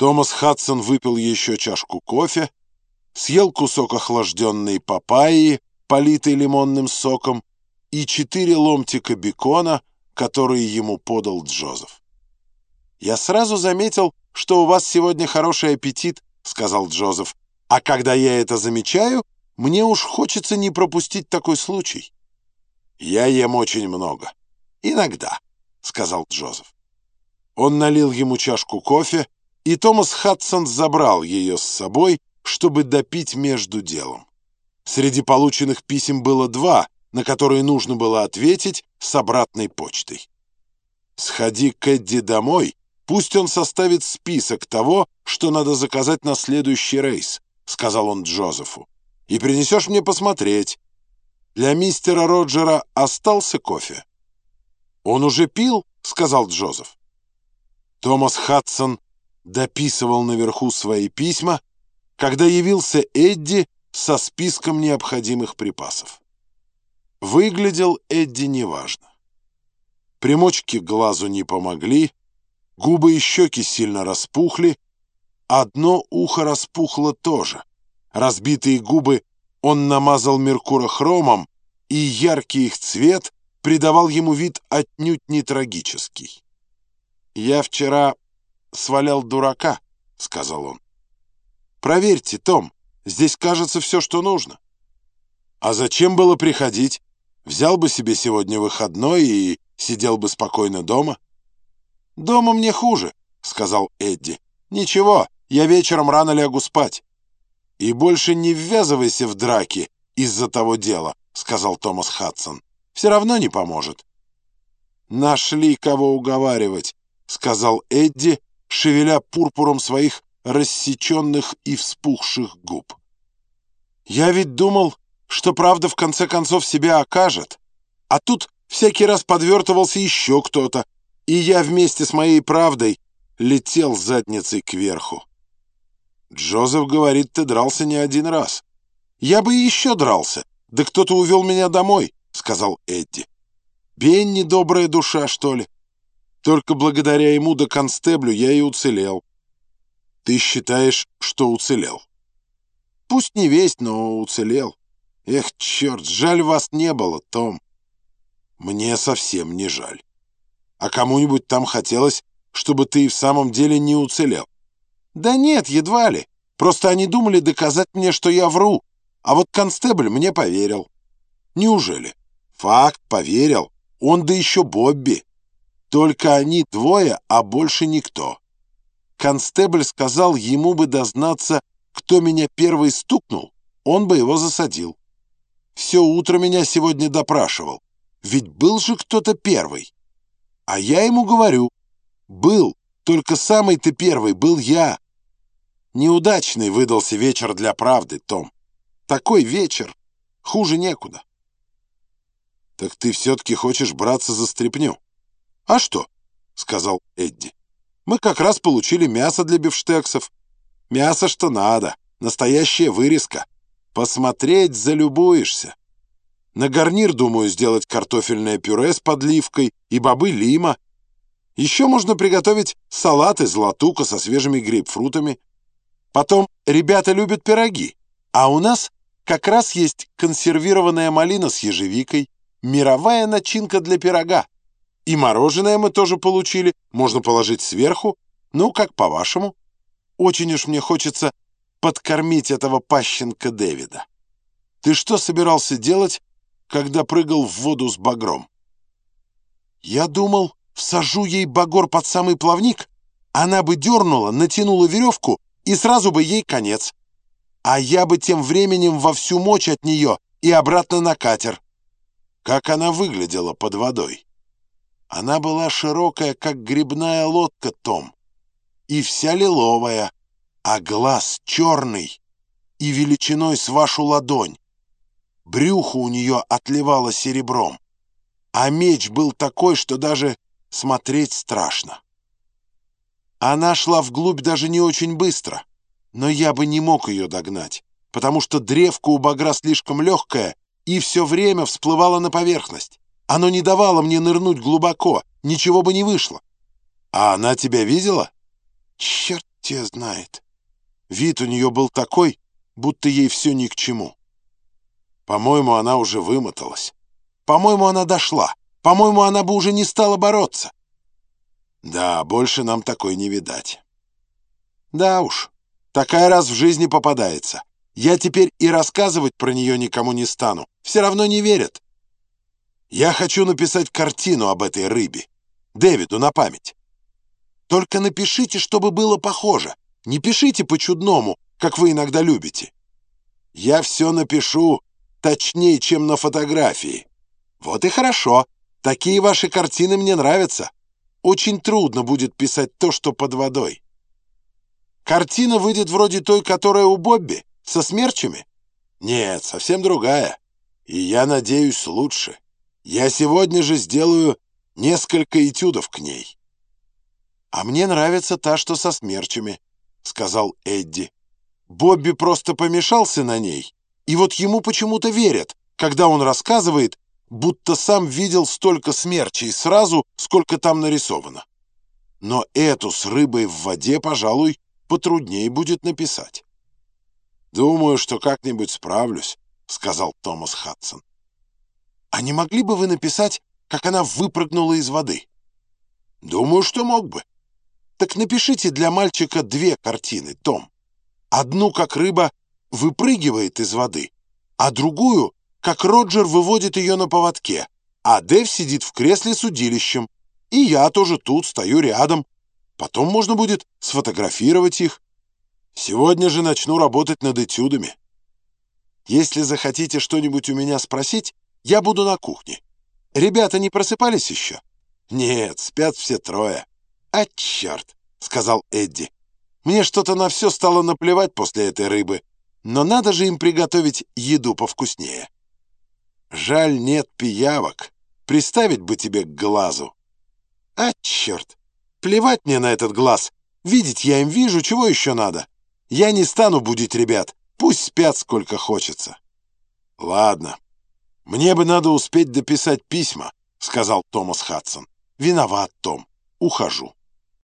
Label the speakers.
Speaker 1: Томас Хадсон выпил еще чашку кофе, съел кусок охлажденной папайи, политой лимонным соком, и четыре ломтика бекона, которые ему подал Джозеф. «Я сразу заметил, что у вас сегодня хороший аппетит», — сказал Джозеф. «А когда я это замечаю, мне уж хочется не пропустить такой случай». «Я ем очень много. Иногда», — сказал Джозеф. Он налил ему чашку кофе, и Томас Хадсон забрал ее с собой, чтобы допить между делом. Среди полученных писем было два, на которые нужно было ответить с обратной почтой. «Сходи к Эдди домой, пусть он составит список того, что надо заказать на следующий рейс», — сказал он Джозефу, — «и принесешь мне посмотреть. Для мистера Роджера остался кофе?» «Он уже пил», — сказал Джозеф. Томас Хадсон дописывал наверху свои письма, когда явился Эдди со списком необходимых припасов. Выглядел Эдди неважно. Примочки глазу не помогли, губы и щеки сильно распухли, одно ухо распухло тоже. Разбитые губы он намазал меркурохромом, и яркий их цвет придавал ему вид отнюдь не трагический. «Я вчера свалял дурака», — сказал он. «Проверьте, Том, здесь кажется все, что нужно». «А зачем было приходить? Взял бы себе сегодня выходной и сидел бы спокойно дома». «Дома мне хуже», — сказал Эдди. «Ничего, я вечером рано лягу спать». «И больше не ввязывайся в драки из-за того дела», — сказал Томас Хадсон. «Все равно не поможет». «Нашли кого уговаривать», — сказал Эдди, шевеля пурпуром своих рассеченных и вспухших губ. «Я ведь думал, что правда в конце концов себя окажет, а тут всякий раз подвертывался еще кто-то, и я вместе с моей правдой летел задницей кверху. Джозеф говорит, ты дрался не один раз. Я бы еще дрался, да кто-то увел меня домой, сказал Эдди. Бенни добрая душа, что ли? Только благодаря ему да констеблю я и уцелел. Ты считаешь, что уцелел? Пусть не весь, но уцелел. Эх, черт, жаль вас не было, Том. Мне совсем не жаль. А кому-нибудь там хотелось, чтобы ты и в самом деле не уцелел? Да нет, едва ли. Просто они думали доказать мне, что я вру. А вот констебль мне поверил. Неужели? Факт, поверил. Он да еще Бобби. Только они двое, а больше никто. Констебль сказал, ему бы дознаться, кто меня первый стукнул, он бы его засадил. Все утро меня сегодня допрашивал. Ведь был же кто-то первый. А я ему говорю, был, только самый ты первый был я. Неудачный выдался вечер для правды, Том. Такой вечер, хуже некуда. Так ты все-таки хочешь браться за стряпню? «А что?» — сказал Эдди. «Мы как раз получили мясо для бифштексов. Мясо что надо, настоящая вырезка. Посмотреть залюбуешься. На гарнир, думаю, сделать картофельное пюре с подливкой и бобы лима. Еще можно приготовить салат из латука со свежими грейпфрутами. Потом ребята любят пироги, а у нас как раз есть консервированная малина с ежевикой, мировая начинка для пирога. И мороженое мы тоже получили, можно положить сверху. Ну, как по-вашему? Очень уж мне хочется подкормить этого пащенка Дэвида. Ты что собирался делать, когда прыгал в воду с багром? Я думал, всажу ей багор под самый плавник, она бы дернула, натянула веревку, и сразу бы ей конец. А я бы тем временем во всю мочь от нее и обратно на катер. Как она выглядела под водой? Она была широкая, как грибная лодка, Том, и вся лиловая, а глаз черный и величиной с вашу ладонь. Брюхо у нее отливало серебром, а меч был такой, что даже смотреть страшно. Она шла вглубь даже не очень быстро, но я бы не мог ее догнать, потому что древко у багра слишком легкое и все время всплывало на поверхность. Оно не давало мне нырнуть глубоко, ничего бы не вышло. А она тебя видела? Черт ее знает. Вид у нее был такой, будто ей все ни к чему. По-моему, она уже вымоталась. По-моему, она дошла. По-моему, она бы уже не стала бороться. Да, больше нам такой не видать. Да уж, такая раз в жизни попадается. Я теперь и рассказывать про нее никому не стану. Все равно не верят. Я хочу написать картину об этой рыбе. Дэвиду на память. Только напишите, чтобы было похоже. Не пишите по-чудному, как вы иногда любите. Я все напишу точнее, чем на фотографии. Вот и хорошо. Такие ваши картины мне нравятся. Очень трудно будет писать то, что под водой. Картина выйдет вроде той, которая у Бобби, со смерчами? Нет, совсем другая. И я надеюсь, лучше. Я сегодня же сделаю несколько этюдов к ней. А мне нравится та, что со смерчами, сказал Эдди. Бобби просто помешался на ней, и вот ему почему-то верят, когда он рассказывает, будто сам видел столько смерчей сразу, сколько там нарисовано. Но эту с рыбой в воде, пожалуй, потруднее будет написать. «Думаю, что как-нибудь справлюсь», — сказал Томас Хадсон. «А не могли бы вы написать, как она выпрыгнула из воды?» «Думаю, что мог бы». «Так напишите для мальчика две картины, Том. Одну, как рыба выпрыгивает из воды, а другую, как Роджер выводит ее на поводке, а Дэв сидит в кресле с удилищем, и я тоже тут стою рядом. Потом можно будет сфотографировать их. Сегодня же начну работать над этюдами. Если захотите что-нибудь у меня спросить, я буду на кухне. Ребята не просыпались еще? Нет, спят все трое. А черт, сказал Эдди. Мне что-то на все стало наплевать после этой рыбы, но надо же им приготовить еду повкуснее. Жаль, нет пиявок. Приставить бы тебе к глазу. А черт, плевать мне на этот глаз. Видеть я им вижу, чего еще надо. Я не стану будить ребят, пусть спят сколько хочется. Ладно, мне бы надо успеть дописать письма, сказал Томас Хадсон. Виноват, Том, ухожу.